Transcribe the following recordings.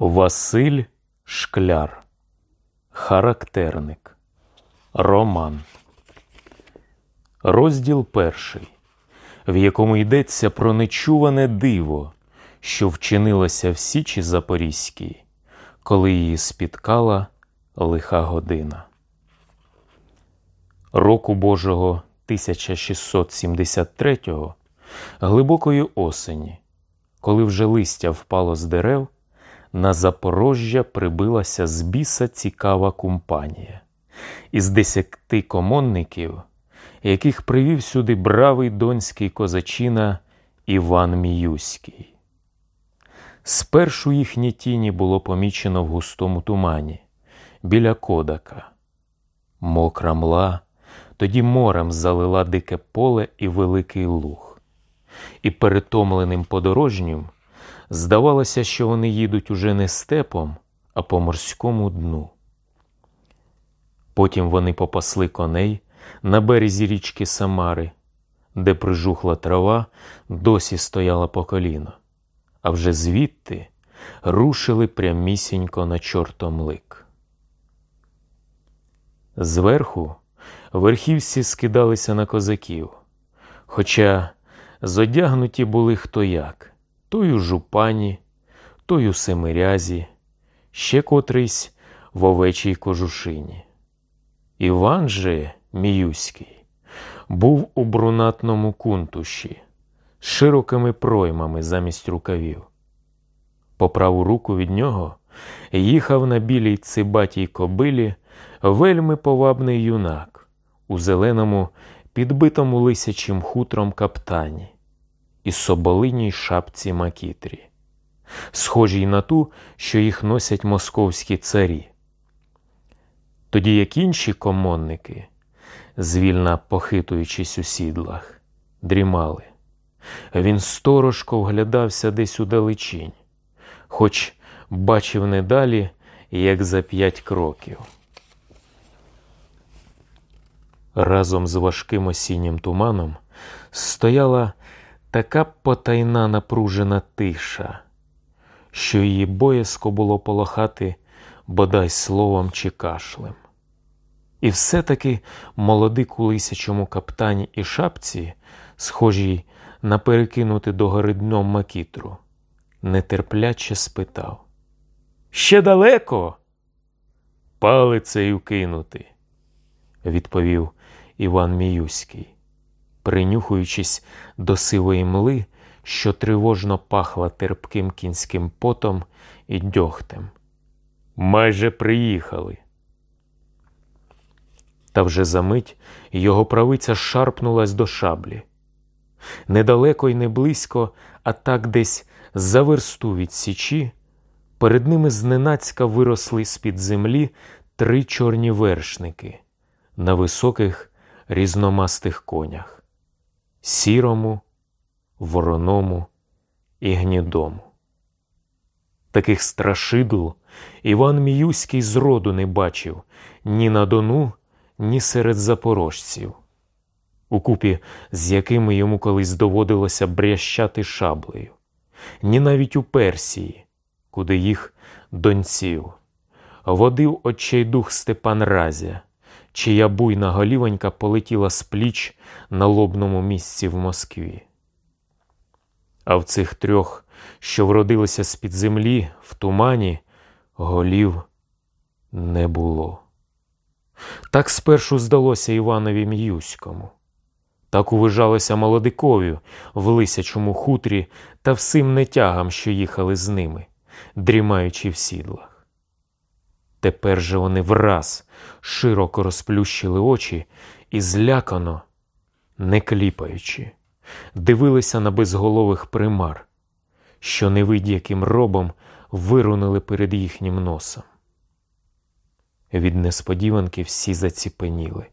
Василь Шкляр. Характерник. Роман. Розділ перший, в якому йдеться про нечуване диво, що вчинилося в Січі Запорізькій, коли її спіткала лиха година. Року Божого 1673 глибокої осені, коли вже листя впало з дерев на Запорожжя прибилася з біса цікава компанія із десяти комонників, яких привів сюди бравий донський козачина Іван Міюський. Спершу їхні тіні було помічено в густому тумані біля кодака. Мокра мла тоді морем залила дике поле і великий луг, і перетомленим подорожнім Здавалося, що вони їдуть уже не степом, а по морському дну. Потім вони попасли коней на березі річки Самари, де прижухла трава досі стояла по коліно, а вже звідти рушили прямісінько на чортомлик. Зверху верхівці скидалися на козаків, хоча зодягнуті були хто як той у жупані, той у семирязі, ще котрийсь в овечій кожушині. Іван же Міюський був у брунатному кунтуші з широкими проймами замість рукавів. По праву руку від нього їхав на білій цибатій кобилі вельми повабний юнак у зеленому, підбитому лисячим хутром каптані і соболиній шапці макітрі, схожій на ту, що їх носять московські царі. Тоді як інші комонники, звільна похитуючись у сідлах, дрімали. Він сторожко вглядався десь у далечінь, хоч бачив не далі, як за п'ять кроків. Разом з важким осіннім туманом стояла така потайна напружена тиша, що її боязко було полохати бодай словом чи кашлем. І все-таки молодик у лисячому каптані і шапці, схожій на перекинути до гори дном макітру, нетерпляче спитав Ще далеко? Палицею кинути, відповів Іван Міюський принюхуючись до сивої мли, що тривожно пахла терпким кінським потом і дьогтем. Майже приїхали. Та вже за мить його правиця шарпнулась до шаблі. Недалеко й не близько, а так десь за версту від січі, перед ними зненацька виросли з-під землі три чорні вершники на високих різномастих конях сірому, вороному і гнідому. Таких страшидл Іван Міюський зроду не бачив ні на Дону, ні серед запорожців, укупі з якими йому колись доводилося брящати шаблею, ні навіть у Персії, куди їх донців, водив очейдух Степан Разя чия буйна голівонька полетіла з пліч на лобному місці в Москві. А в цих трьох, що вродилися з-під землі в тумані, голів не було. Так спершу здалося Іванові М'юському. Так увижалося молодикові в лисячому хутрі та всім нетягам, що їхали з ними, дрімаючи в сідлах. Тепер же вони враз широко розплющили очі і злякано, не кліпаючи, дивилися на безголових примар, що невидяким робом вирунили перед їхнім носом. Від несподіванки всі заціпеніли.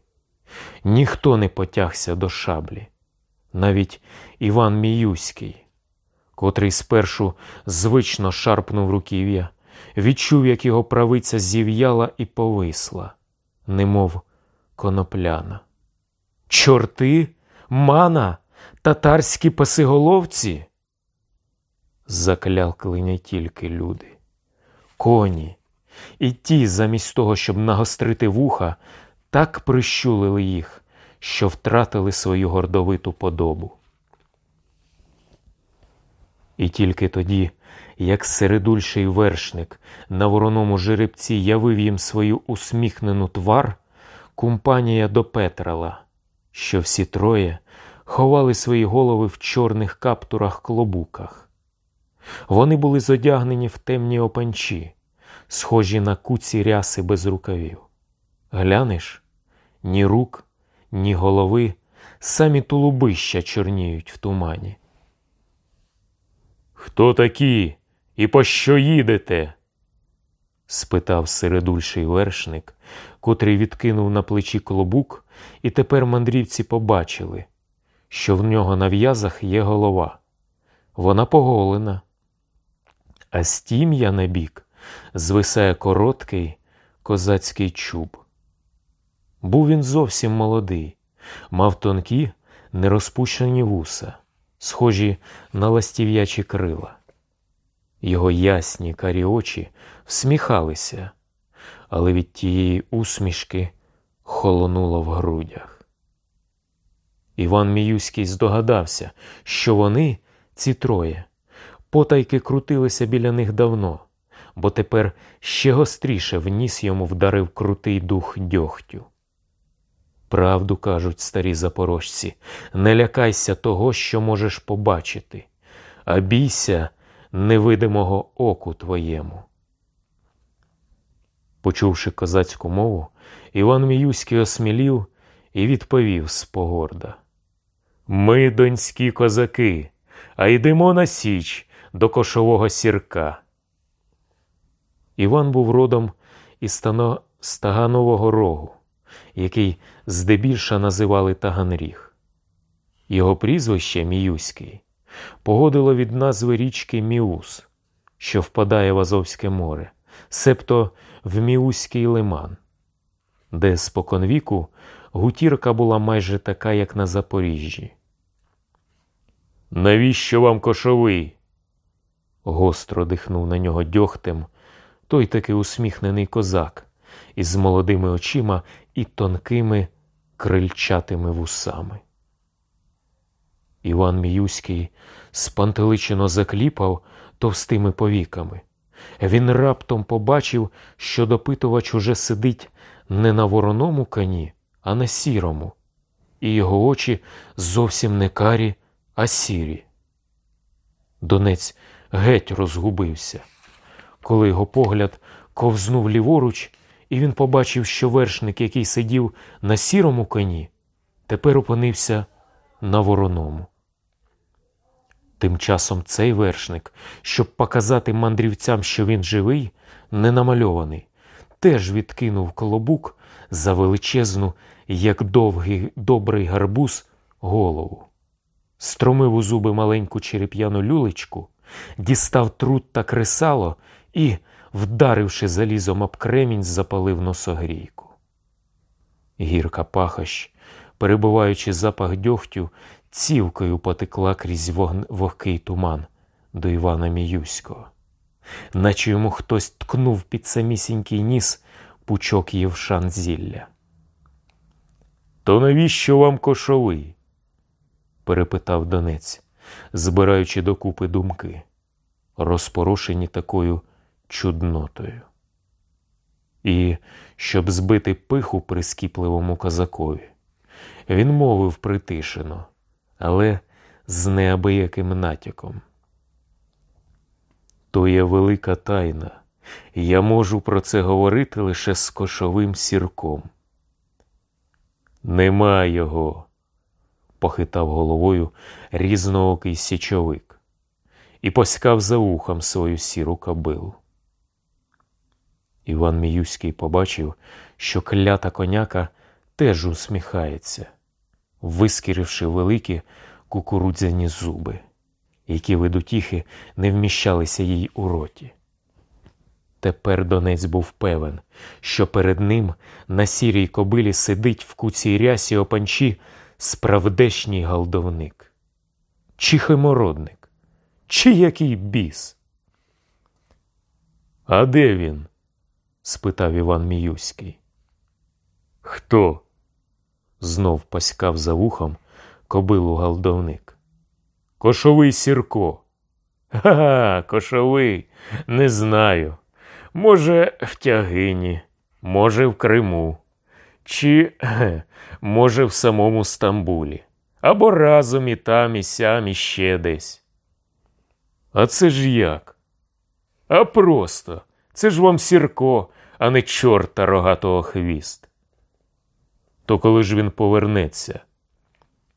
Ніхто не потягся до шаблі, навіть Іван Міюський, котрий спершу звично шарпнув руків'я відчув, як його правиця зів'яла і повисла, немов конопляна. Чорти, мана, татарські пасиголовці. Заклякли не тільки люди. коні. І ті, замість того, щоб нагострити вуха, так прищулили їх, що втратили свою гордовиту подобу. І тільки тоді, як середульший вершник на вороному жеребці явив їм свою усміхнену твар, компанія допетрала, що всі троє ховали свої голови в чорних каптурах клобуках. Вони були зодягнені в темні опанчі, схожі на куці ряси без рукавів. Глянеш ні рук, ні голови, самі тулубища чорніють в тумані. Хто такі і по що їдете? спитав середульший вершник, котрий відкинув на плечі клобук, і тепер мандрівці побачили, що в нього на в'язах є голова. Вона поголена, а з тім'я на бік звисає короткий козацький чуб. Був він зовсім молодий, мав тонкі, нерозпущені вуса, схожі на ластів'ячі крила. Його ясні карі очі всміхалися, але від тієї усмішки холонуло в грудях. Іван Міюський здогадався, що вони, ці троє, потайки крутилися біля них давно, бо тепер ще гостріше в ніс йому вдарив крутий дух дьогтю. Правду кажуть старі запорожці, не лякайся того, що можеш побачити, а бійся невидимого оку твоєму. Почувши козацьку мову, Іван Міюський осмілів і відповів спогорда. Ми, донські козаки, а йдемо на Січ до кошового сірка. Іван був родом із Таганового рогу, який здебільша називали Таганріг. Його прізвище Міюський походило від назви річки Міус, що впадає в Азовське море, себто в Міуський лиман, де споконвіку гутірка була майже така, як на Запоріжжі. Навіщо вам кошовий? гостро дихнув на нього дьогтем той таки усміхнений козак із молодими очима і тонкими крильчатими вусами. Іван Міюський спантеличено закліпав товстими повіками. Він раптом побачив, що допитувач уже сидить не на вороному коні, а на сірому, і його очі зовсім не карі, а сірі. Донець геть розгубився, коли його погляд ковзнув ліворуч, і він побачив, що вершник, який сидів на сірому коні, тепер опинився на вороному. Тим часом цей вершник, щоб показати мандрівцям, що він живий, не намальований, теж відкинув колобук за величезну, як довгий добрий гарбуз, голову, стромив у зуби маленьку череп'яну люлечку, дістав труд та кресало і, вдаривши залізом об кремінь, запалив носогрійку. Гірка пахощ, перебуваючи запах дьогтю, цівкою потекла крізь вогкий туман до Івана Міюського, наче йому хтось ткнув під самісінький ніс пучок євшан зілля. То навіщо вам кошовий? перепитав Донець, збираючи докупи думки, розпорошені такою чуднотою. І, щоб збити пиху прискіпливому козакові, він мовив притишено але з неабияким натяком. То є велика тайна, я можу про це говорити лише з кошовим сірком. Нема його, похитав головою різноокий січовик і поскав за ухом свою сіру кобилу. Іван Міюський побачив, що клята коняка теж усміхається вискіривши великі кукурудзяні зуби, які видутіхи не вміщалися їй у роті. Тепер Донець був певен, що перед ним на сірій кобилі сидить в куцій рясі опанчі справдешній галдовник, чи химородник, чи який біс. А де він? Спитав Іван Міюський. Хто? знов паськав за вухом кобилу галдовник. Кошовий сірко. Га, кошовий, не знаю. Може, в тягині, може, в Криму, чи, може, в самому Стамбулі, або разом і там, і сям, і ще десь. А це ж як? А просто, це ж вам сірко, а не чорта рогатого хвіст. То коли ж він повернеться?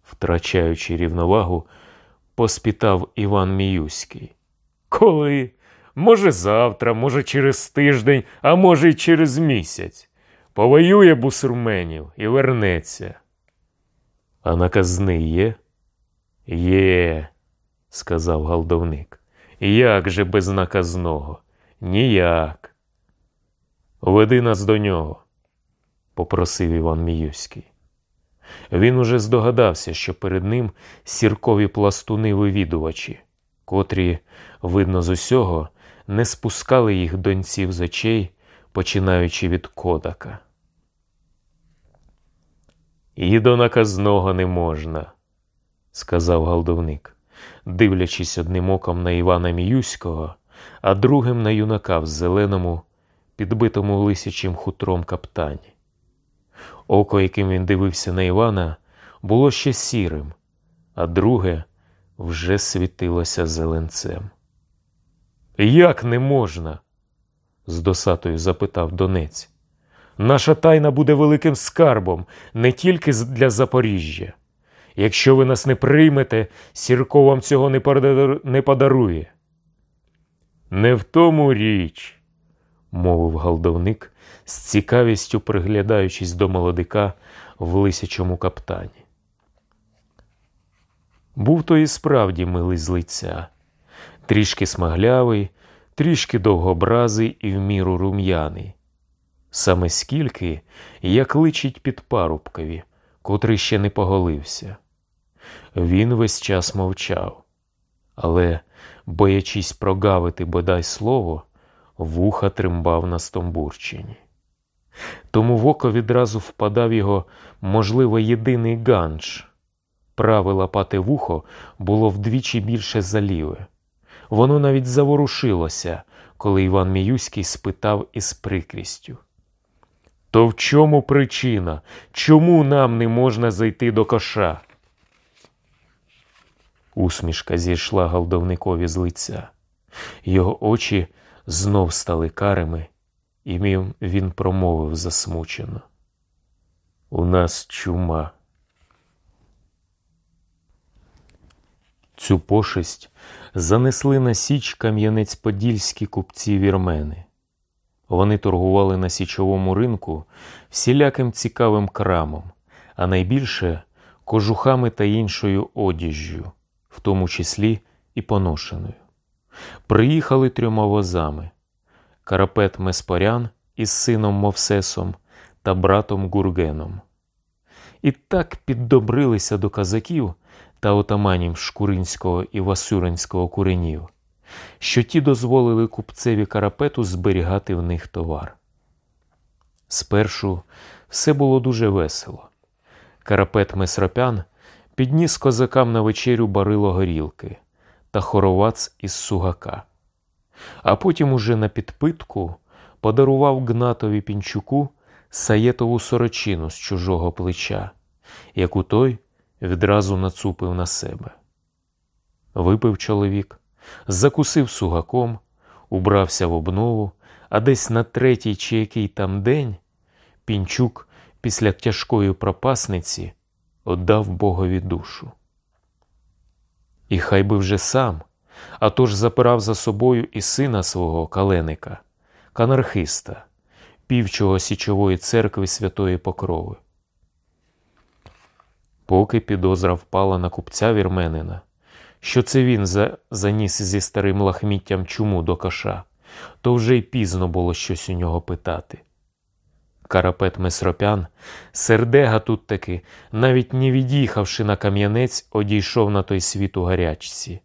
Втрачаючи рівновагу, поспитав Іван Міюський. Коли? Може, завтра, може, через тиждень, а може, й через місяць. Повоює бусурменів і вернеться. А наказний є? Є, сказав галдовник. Як же без наказного? Ніяк. Веди нас до нього, попросив Іван Міюський. Він уже здогадався, що перед ним сіркові пластуни-вивідувачі, котрі, видно з усього, не спускали їх доньців з очей, починаючи від кодака. І до наказного не можна, сказав галдовник, дивлячись одним оком на Івана Міюського, а другим на юнака в зеленому, підбитому лисячим хутром каптані. Око, яким він дивився на Івана, було ще сірим, а друге вже світилося зеленцем. Як не можна? з досатою запитав Донець. Наша тайна буде великим скарбом не тільки для Запоріжжя. Якщо ви нас не приймете, Сірко вам цього не подарує. Не в тому річ, мовив галдовник, з цікавістю приглядаючись до молодика в лисячому каптані. Був то і справді милий з лиця, трішки смаглявий, трішки довгобразий і в міру рум'яний. Саме скільки, як личить під парубкові, котрий ще не поголився. Він весь час мовчав, але, боячись прогавити бодай слово, вуха тримбав на Стомбурчині. Тому в око відразу впадав його, можливо, єдиний ганч. Праве лапате вухо було вдвічі більше за ліве. Воно навіть заворушилося, коли Іван Міюський спитав із прикрістю. То в чому причина? Чому нам не можна зайти до коша? Усмішка зійшла галдовникові з лиця. Його очі знов стали карими, і він промовив засмучено. У нас чума. Цю пошесть занесли на січ кам'янець-подільські купці вірмени. Вони торгували на січовому ринку всіляким цікавим крамом, а найбільше кожухами та іншою одіжжю, в тому числі і поношеною. Приїхали трьома возами Карапет Меспорян із сином Мовсесом та братом Гургеном. І так піддобрилися до казаків та отаманів Шкуринського і Васюринського куренів, що ті дозволили купцеві карапету зберігати в них товар. Спершу все було дуже весело. Карапет Месропян підніс козакам на вечерю барило горілки та хоровац із сугака, а потім уже на підпитку подарував Гнатові пінчуку саєтову сорочину з чужого плеча, яку той відразу нацупив на себе. Випив чоловік, закусив сугаком, убрався в обнову, а десь на третій чи який там день пінчук після тяжкої пропасниці отдав Богові душу. І хай би вже сам, а тож запирав за собою і сина свого каленика, канархиста, півчого січової церкви Святої Покрови. Поки підозра впала на купця вірменина, що це він за... заніс зі старим лахміттям чуму до коша, то вже й пізно було щось у нього питати. Карапет Месропян, сердега тут таки, навіть не від'їхавши на кам'янець, одійшов на той світ у гарячці,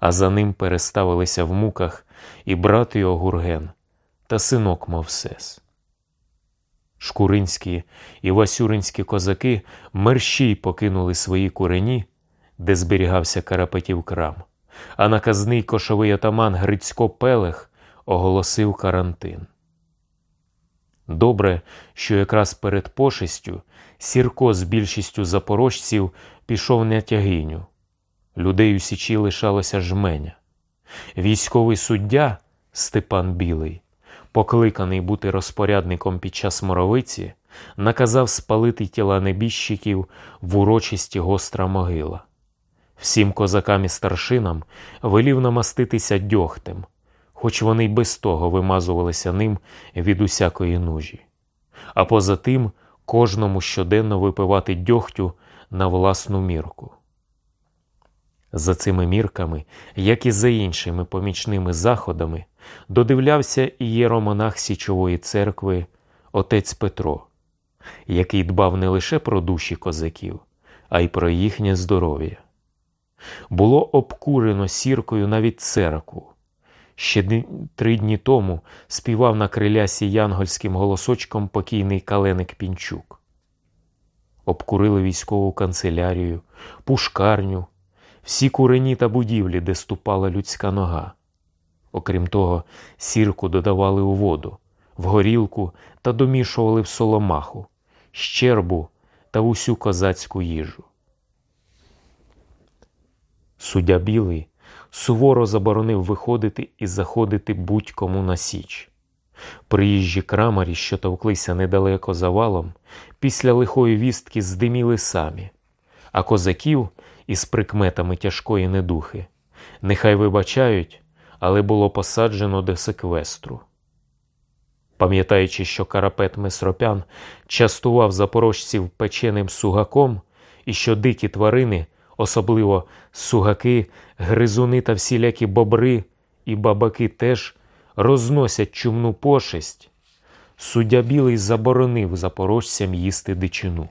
а за ним переставилися в муках і брат його Гурген та синок Мовсес. Шкуринські і Васюринські козаки мерщій покинули свої курені, де зберігався Карапетів крам, а наказний кошовий отаман Грицько Пелех оголосив карантин. Добре, що якраз перед пошестю Сірко з більшістю запорожців пішов на тягиню. Людей у Січі лишалося жменя. Військовий суддя Степан Білий, покликаний бути розпорядником під час моровиці, наказав спалити тіла небіжчиків в урочисті гостра могила. Всім козакам і старшинам велів намаститися дьогтем, хоч вони й без того вимазувалися ним від усякої нужі. А поза тим кожному щоденно випивати дьогтю на власну мірку. За цими мірками, як і за іншими помічними заходами, додивлявся і єромонах Січової церкви отець Петро, який дбав не лише про душі козаків, а й про їхнє здоров'я. Було обкурено сіркою навіть церкву. Ще три дні тому співав на крилясі янгольським голосочком покійний каленик Пінчук. Обкурили військову канцелярію, пушкарню, всі курені та будівлі, де ступала людська нога. Окрім того, сірку додавали у воду, в горілку та домішували в соломаху, щербу та усю козацьку їжу. Суддя білий суворо заборонив виходити і заходити будь-кому на січ. Приїжджі крамарі, що товклися недалеко за валом, після лихої вістки здиміли самі, а козаків із прикметами тяжкої недухи нехай вибачають, але було посаджено до секвестру. Пам'ятаючи, що карапет Месропян частував запорожців печеним сугаком, і що дикі тварини, особливо сугаки, гризуни та всілякі бобри і бабаки теж розносять чумну пошесть, суддя білий заборонив запорожцям їсти дичину,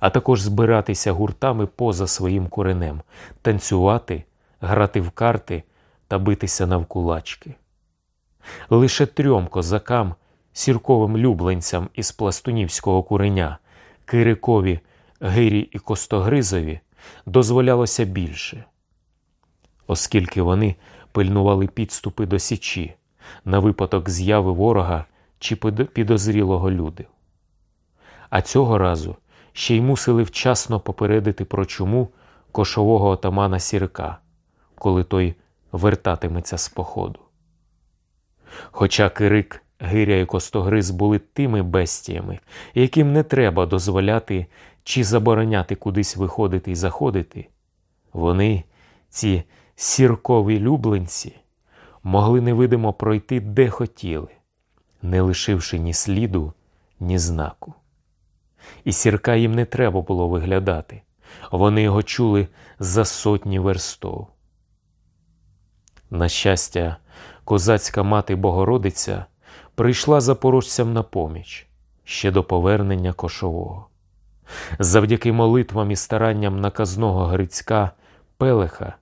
а також збиратися гуртами поза своїм коренем, танцювати, грати в карти та битися навкулачки. Лише трьом козакам, сірковим любленцям із пластунівського куреня, Кирикові, Гирі і Костогризові дозволялося більше, оскільки вони пильнували підступи до Січі на випадок зяви ворога чи підозрілого люди. А цього разу ще й мусили вчасно попередити про чуму кошового отамана Сірка, коли той вертатиметься з походу. Хоча Кирик, Гиря і Костогриз були тими бестіями, яким не треба дозволяти чи забороняти кудись виходити і заходити, вони, ці сіркові любленці, могли невидимо пройти де хотіли, не лишивши ні сліду, ні знаку. І сірка їм не треба було виглядати, вони його чули за сотні верстов. На щастя, козацька мати Богородиця прийшла запорожцям на поміч ще до повернення кошового. Завдяки молитвам і старанням наказного Грицька Пелеха,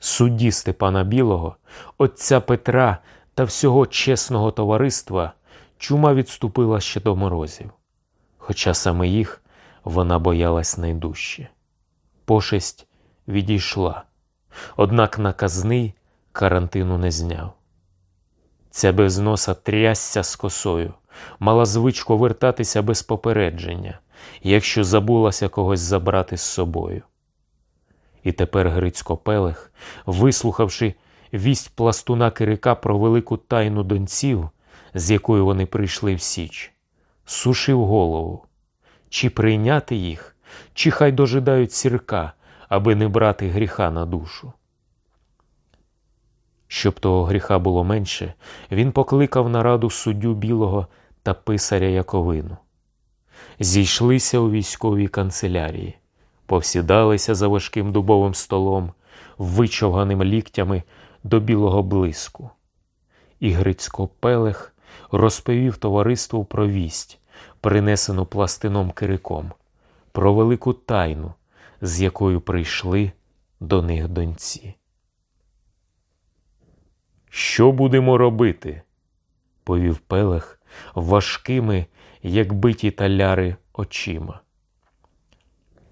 судді Степана Білого, отця Петра та всього чесного товариства чума відступила ще до морозів, хоча саме їх вона боялась найдужче. Пошесть відійшла, однак наказний карантину не зняв. Ця без носа трясся з косою, мала звичку вертатися без попередження, якщо забулася когось забрати з собою. І тепер Грицько Пелех, вислухавши вість пластуна Кирика про велику тайну донців, з якою вони прийшли в Січ, сушив голову чи прийняти їх, чи хай дожидають сірка, аби не брати гріха на душу. Щоб того гріха було менше, він покликав на раду суддю білого та писаря Яковину. Зійшлися у військовій канцелярії, повсідалися за важким дубовим столом, вичовганим ліктями до білого блиску. І Грицько Пелех розповів товариству про вість, принесену пластином Кириком, про велику тайну, з якою прийшли до них доньці. Що будемо робити? повів Пелех важкими, як биті таляри, очима.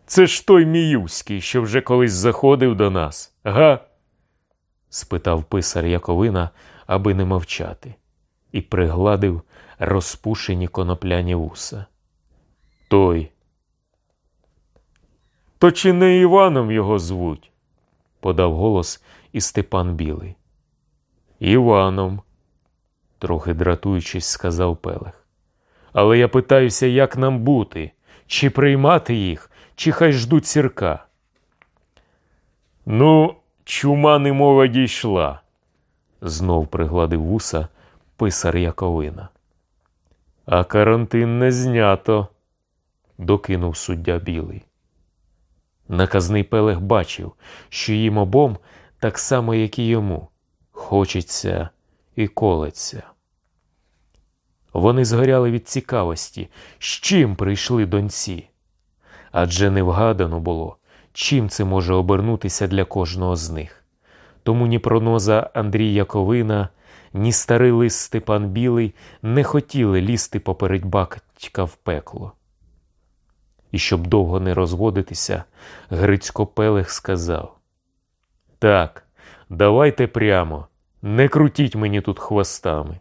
Це ж той Міюський, що вже колись заходив до нас, га? спитав писар Яковина, аби не мовчати, і пригладив розпушені конопляні вуса. Той. То чи не Іваном його звуть? подав голос і Степан Білий. Іваном, трохи дратуючись, сказав Пелех. Але я питаюся, як нам бути, чи приймати їх, чи хай ждуть сірка. Ну, чума немова дійшла, знов пригладив вуса писар Яковина. А карантин не знято, докинув суддя білий. Наказний Пелех бачив, що їм обом, так само, як і йому, хочеться і колеться. Вони згоряли від цікавості, з чим прийшли доньці. Адже не вгадано було, чим це може обернутися для кожного з них. Тому ні прогноза Андрій Яковина, ні старий лис Степан Білий не хотіли лізти поперед батька в пекло. І щоб довго не розводитися, Грицько Пелех сказав: Так, давайте прямо, не крутіть мені тут хвостами.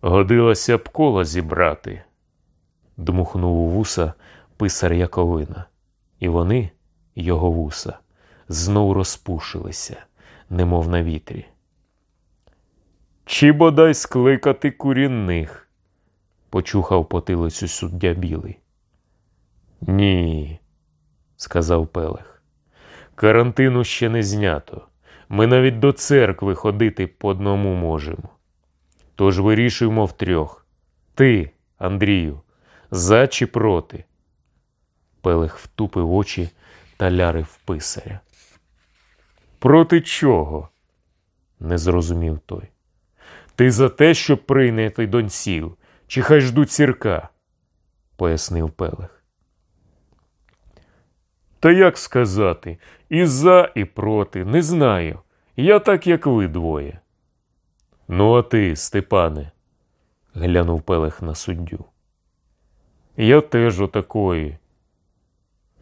Годилося б коло зібрати, дмухнув у вуса писар Яковина, і вони, його вуса, знов розпушилися, немов на вітрі. Чи бодай скликати курінних? почухав потилицю суддя білий. Ні, сказав Пелех. Карантину ще не знято. Ми навіть до церкви ходити по одному можемо. Тож вирішуємо втрьох. Ти, Андрію, за чи проти? Пелех втупив очі та лярив писаря. Проти чого? не зрозумів той. Ти за те, щоб прийняти донців, чи хай ждуть сірка, пояснив Пелех. Та як сказати, і за, і проти, не знаю. Я так, як ви двоє. Ну, а ти, Степане, глянув Пелех на суддю. Я теж отакої.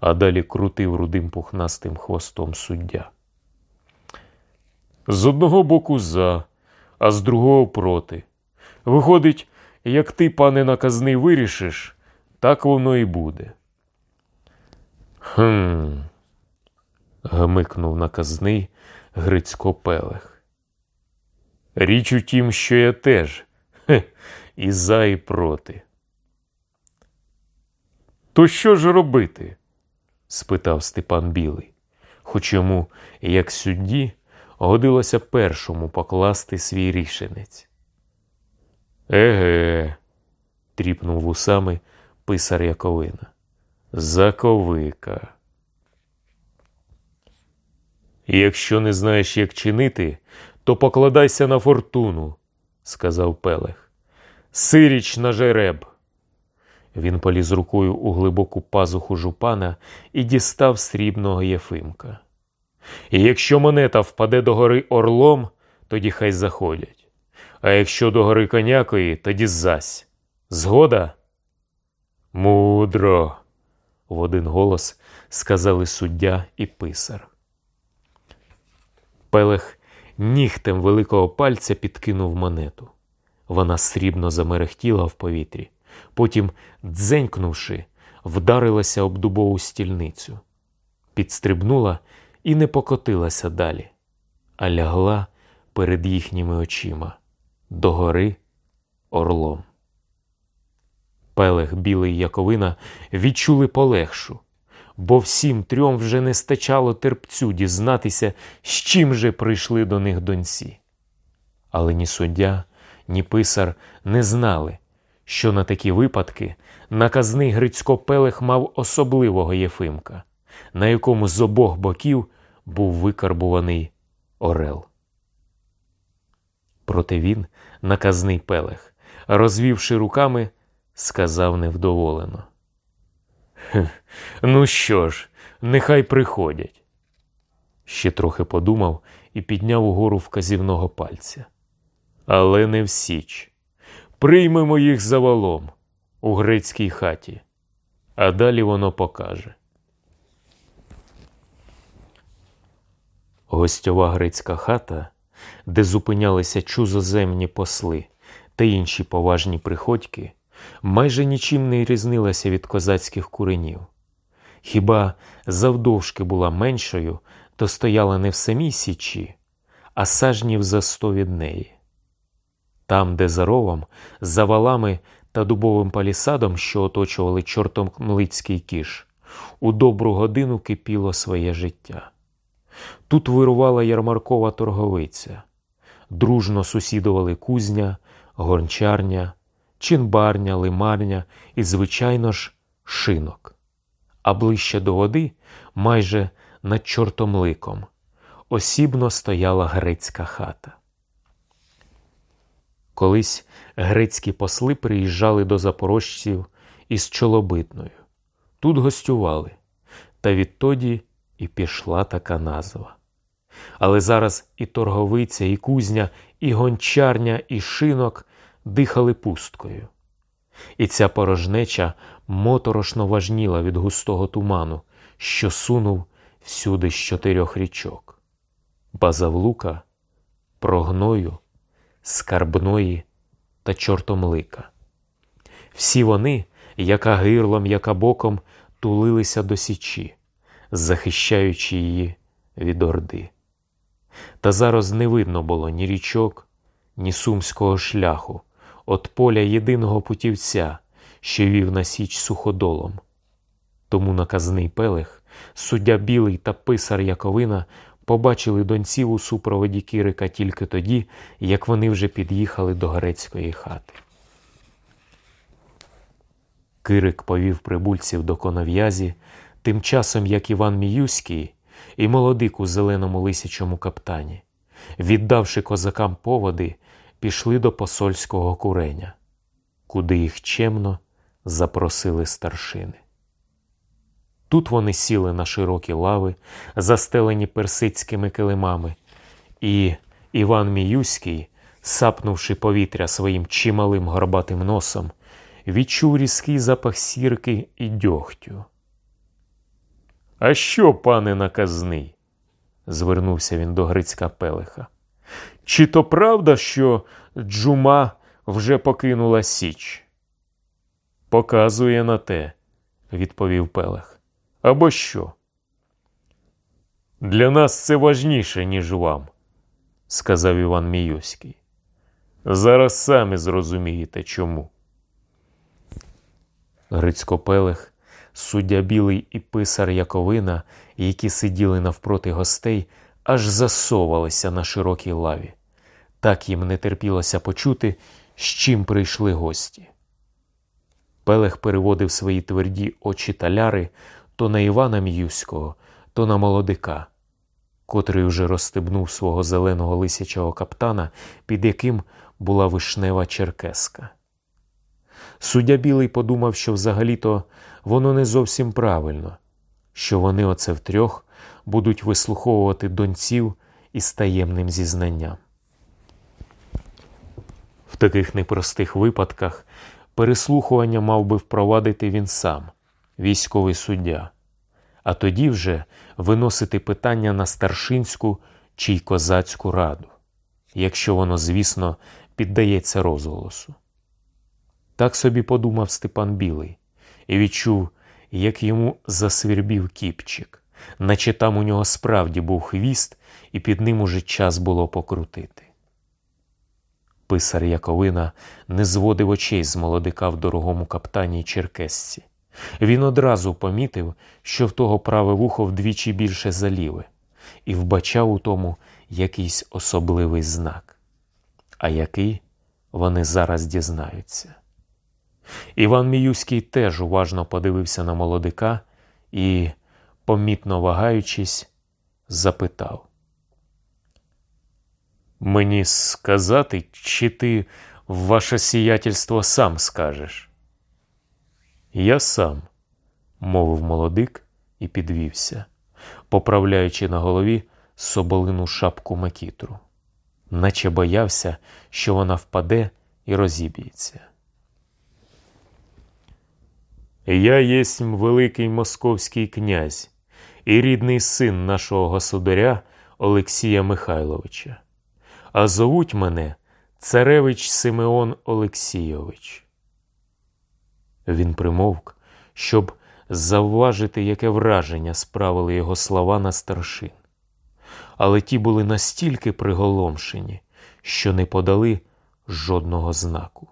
А далі крутив рудим пухнастим хвостом суддя. З одного боку за, а з другого проти. Виходить, як ти, пане наказний, вирішиш, так воно і буде. Хм. гмикнув наказний Грицько Пелех. Річ у тім, що я теж хе, і за, і проти. То що ж робити? спитав Степан Білий, хоч йому, як судді, годилося першому покласти свій рішенець. Еге, тріпнув вусами писар Яковина. Заковика. Якщо не знаєш, як чинити, то покладайся на фортуну, сказав Пелех. Сиріч на жереб. Він поліз рукою у глибоку пазуху жупана і дістав срібного Єфимка. І якщо монета впаде до гори орлом, тоді хай заходять. А якщо до гори конякої, тоді зась. Згода? Мудро, в один голос сказали суддя і писар. Пелех нігтем великого пальця підкинув монету. Вона срібно замерехтіла в повітрі, потім, дзенькнувши, вдарилася об дубову стільницю, підстрибнула і не покотилася далі, а лягла перед їхніми очима догори орлом. Пелех, білий Яковина відчули полегшу, бо всім трьом вже не стачало терпцю дізнатися, з чим же прийшли до них доньці. Але ні суддя, ні писар не знали, що на такі випадки наказний Грицько Пелех мав особливого Єфимка, на якому з обох боків був викарбуваний орел. Проте він, наказний Пелех, розвівши руками, сказав невдоволено. Ну що ж, нехай приходять. Ще трохи подумав і підняв угору вказівного пальця. але не в Січ. Приймемо їх за валом у грецькій хаті, а далі воно покаже. Гостьова грецька хата, де зупинялися чузоземні посли та інші поважні приходьки, майже нічим не різнилася від козацьких куренів. Хіба завдовжки була меншою, то стояла не в самій січі, а сажнів за сто від неї. Там, де за ровом, за валами та дубовим палісадом, що оточували чортомлицький кіш, у добру годину кипіло своє життя. Тут вирувала ярмаркова торговиця, дружно сусідували кузня, гончарня, чинбарня, лимарня і, звичайно ж, шинок. А ближче до води, майже над чортомликом, осібно стояла грецька хата. Колись грецькі посли приїжджали до запорожців із чолобитною. Тут гостювали, та відтоді і пішла така назва. Але зараз і торговиця, і кузня, і гончарня, і шинок дихали пусткою. І ця порожнеча моторошно важніла від густого туману, що сунув всюди з чотирьох річок Базавлука, прогною, скарбної та чортомлика. Всі вони, яка гирлом, яка боком, тулилися до січі, захищаючи її від орди. Та зараз не видно було ні річок, ні сумського шляху, от поля єдиного путівця, що вів на січ суходолом. Тому наказний пелех, суддя білий та писар Яковина побачили донців у супроводі Кирика тільки тоді, як вони вже під'їхали до грецької хати. Кирик повів прибульців до конов'язі, тим часом як Іван Міюський і молодик у зеленому лисячому каптані, віддавши козакам поводи, пішли до посольського куреня, куди їх чемно запросили старшини. Тут вони сіли на широкі лави, застелені персидськими килимами, і Іван Міюський, сапнувши повітря своїм чималим горбатим носом, відчув різкий запах сірки і дьогтю. А що, пане наказний? звернувся він до Грицька Пелеха. Чи то правда, що Джума вже покинула Січ? Показує на те, відповів Пелех. Або що? Для нас це важніше, ніж вам, сказав Іван Міюський. Зараз самі зрозумієте чому. Грицько Пелех суддя Білий і писар Яковина, які сиділи навпроти гостей, аж засовалися на широкій лаві. Так їм не терпілося почути, з чим прийшли гості. Пелех переводив свої тверді очі таляри то на Івана М'юського, то на молодика, котрий уже розстебнув свого зеленого лисячого каптана, під яким була вишнева черкеска. Суддя Білий подумав, що взагалі-то воно не зовсім правильно, що вони оце втрьох будуть вислуховувати донців із таємним зізнанням. В таких непростих випадках переслухування мав би впровадити він сам, військовий суддя, а тоді вже виносити питання на старшинську чи й козацьку раду, якщо воно, звісно, піддається розголосу. Так собі подумав Степан Білий і відчув, як йому засвірбів кіпчик, наче там у нього справді був хвіст, і під ним уже час було покрутити. Писар Яковина не зводив очей з молодика в дорогому каптані черкесці. Він одразу помітив, що в того праве вухо вдвічі більше заліве, і вбачав у тому якийсь особливий знак. А який вони зараз дізнаються. Іван Міюський теж уважно подивився на молодика і, помітно вагаючись, запитав. Мені сказати, чи ти ваше сіятельство сам скажеш? Я сам, мовив молодик і підвівся, поправляючи на голові соболину шапку макітру. наче боявся, що вона впаде і розіб'ється. Я єсмь великий московський князь і рідний син нашого государя Олексія Михайловича, а зовуть мене Царевич Симеон Олексійович. Він примовк, щоб завважити, яке враження справили його слова на старшин. Але ті були настільки приголомшені, що не подали жодного знаку.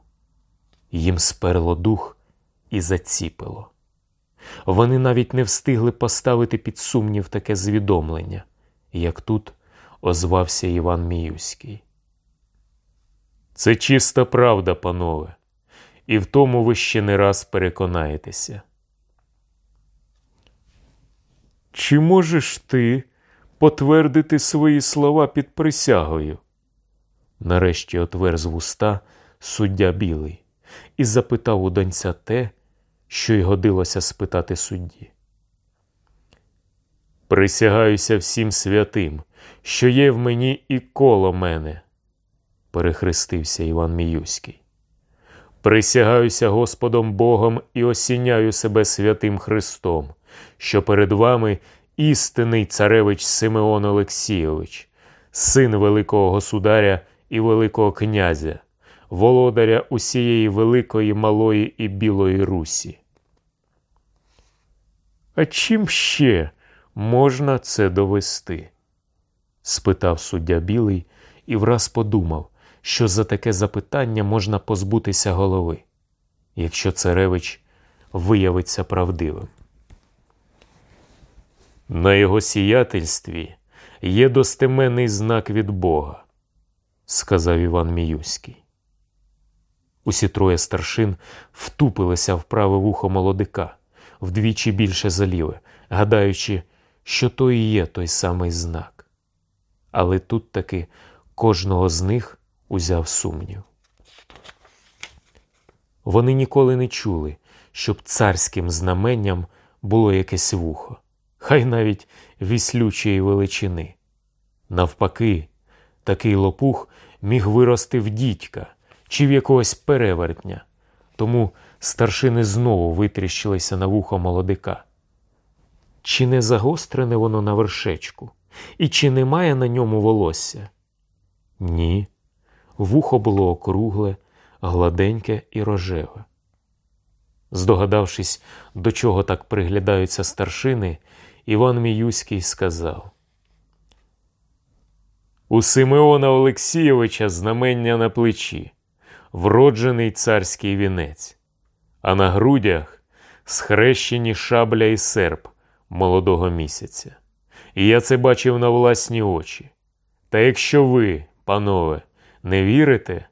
Їм сперло дух і заціпило. Вони навіть не встигли поставити під сумнів таке звідомлення, як тут озвався Іван Міюський. Це чиста правда, панове, і в тому ви ще не раз переконаєтеся. Чи можеш ти потвердити свої слова під присягою? Нарешті отверз вуста суддя білий і запитав у донця те, що й годилося спитати судді. Присягаюся всім святим, що є в мені і коло мене, перехрестився Іван Міюський. Присягаюся Господом Богом і осіняю себе святим Христом, що перед вами істинний царевич Симеон Олексійович, син Великого Государя і Великого князя, володаря усієї Великої Малої і Білої Русі. А чим ще можна це довести? Спитав суддя Білий і враз подумав, що за таке запитання можна позбутися голови, якщо царевич виявиться правдивим. На його сіятельстві є достеменний знак від Бога, сказав Іван Міюський. Усі троє старшин втупилися в праве вухо молодика вдвічі більше за ліве, гадаючи, що то і є той самий знак. Але тут таки кожного з них узяв сумнів. Вони ніколи не чули, щоб царським знаменням було якесь вухо, хай навіть віслючої величини. Навпаки, такий лопух міг вирости в дідька чи в якогось перевертня, тому старшини знову витріщилися на вухо молодика. Чи не загострене воно на вершечку, і чи немає на ньому волосся? Ні. Вухо було округле, гладеньке і рожеве. Здогадавшись, до чого так приглядаються старшини, Іван Міюський сказав У Симеона Олексійовича знамення на плечі, вроджений царський вінець, а на грудях схрещені шабля і серп молодого місяця. І я це бачив на власні очі. Та якщо ви, панове, не вірите,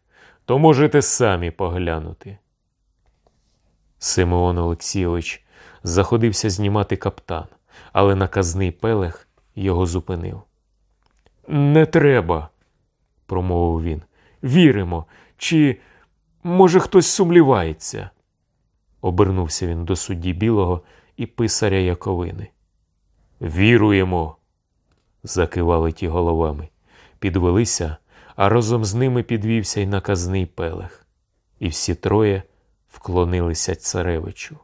то можете самі поглянути. Симеон Олексійович заходився знімати каптан, але наказний пелех його зупинив. Не треба, промовив він. Віримо, чи, може, хтось сумлівається. Обернувся він до судді білого і писаря Яковини. Віруємо, закивали ті головами, підвелися, а разом з ними підвівся й наказний пелех, і всі троє вклонилися царевичу.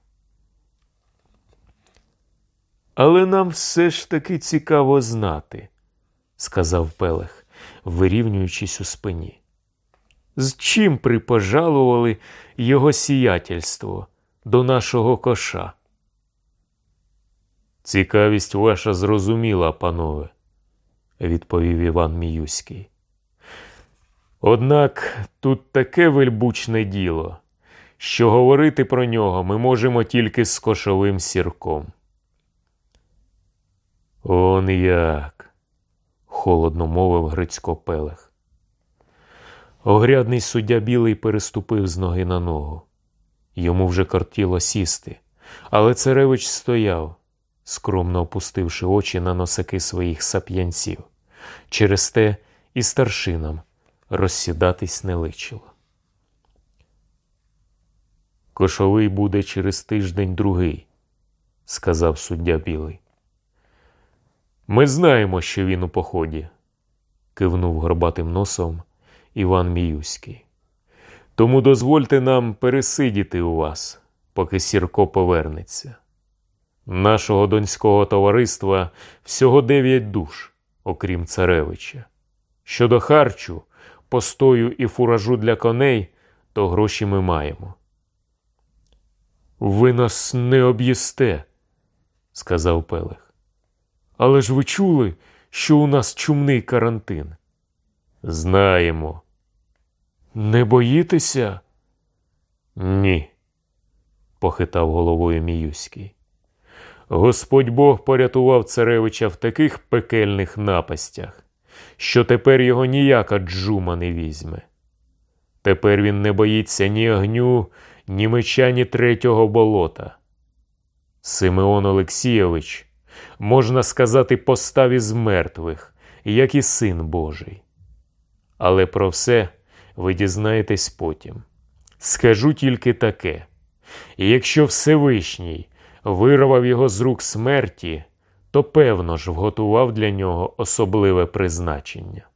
Але нам все ж таки цікаво знати, сказав Пелех, вирівнюючись у спині. З чим припожалували його сіятельство до нашого коша? Цікавість ваша зрозуміла, панове, відповів Іван Міюський. Однак тут таке вельбучне діло, що говорити про нього ми можемо тільки з кошовим сірком. Он як, холодно мовив Грицько Пелех. Огрядний суддя білий переступив з ноги на ногу. Йому вже кортіло сісти, але царевич стояв, скромно опустивши очі на носики своїх сап'янців. Через те і старшинам розсідатись не личило. Кошовий буде через тиждень другий, сказав суддя білий. Ми знаємо, що він у поході. кивнув горбатим носом Іван Міюський. Тому дозвольте нам пересидіти у вас, поки Сірко повернеться. Нашого донського товариства всього дев'ять душ, окрім царевича. Щодо харчу, постою і фуражу для коней, то гроші ми маємо. Ви нас не об'їсте, сказав Пелех. Але ж ви чули, що у нас чумний карантин? Знаємо. Не боїтеся? Ні, похитав головою Міюський. Господь Бог порятував царевича в таких пекельних напастях, що тепер його ніяка джума не візьме. Тепер він не боїться ні огню, ні меча, ні третього болота. Симеон Олексійович, можна сказати, постав із мертвих, як і син Божий. Але про все ви дізнаєтесь потім. Скажу тільки таке: якщо Всевишній вирвав його з рук смерті, то певно ж вготував для нього особливе призначення.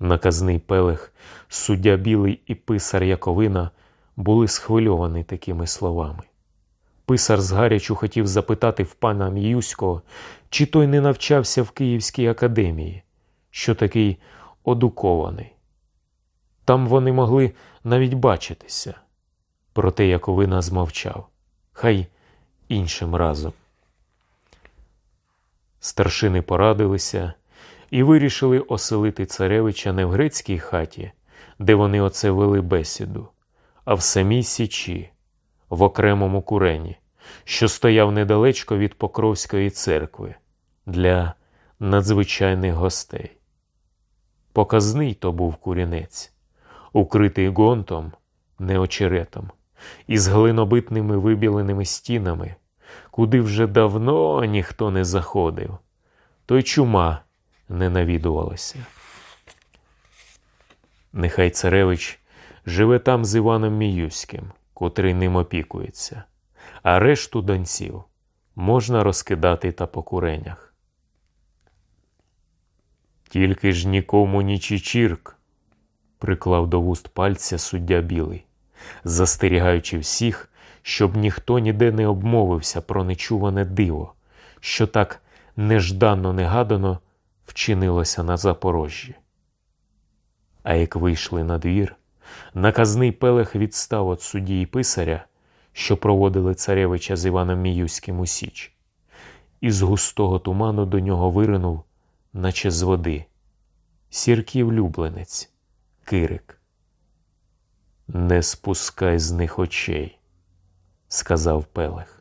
Наказний пелех, суддя білий і писар Яковина були схвильовані такими словами. Писар згарячу хотів запитати в пана Міюського, чи той не навчався в Київській академії, що такий одукований. Там вони могли навіть бачитися. Проте Яковина змовчав. Хай іншим разом. Старшини порадилися і вирішили оселити царевича не в грецькій хаті, де вони оце вели бесіду, а в самій Січі, в окремому курені, що стояв недалечко від Покровської церкви для надзвичайних гостей. Показний то був курінець, укритий гонтом, не очеретом, із глинобитними вибіленими стінами, куди вже давно ніхто не заходив, то й чума не навідувалася. Нехай царевич живе там з Іваном Міюським, котрий ним опікується, а решту донців можна розкидати та по куренях. Тільки ж нікому ні чічірк, приклав до вуст пальця суддя білий, застерігаючи всіх, щоб ніхто ніде не обмовився про нечуване диво, що так нежданно негадано вчинилося на Запорожжі. А як вийшли на двір, наказний пелех відстав від судді і писаря, що проводили царевича з Іваном Міюським у Січ, і з густого туману до нього виринув, наче з води, сірків любленець, кирик. Не спускай з них очей, сказав Пелех.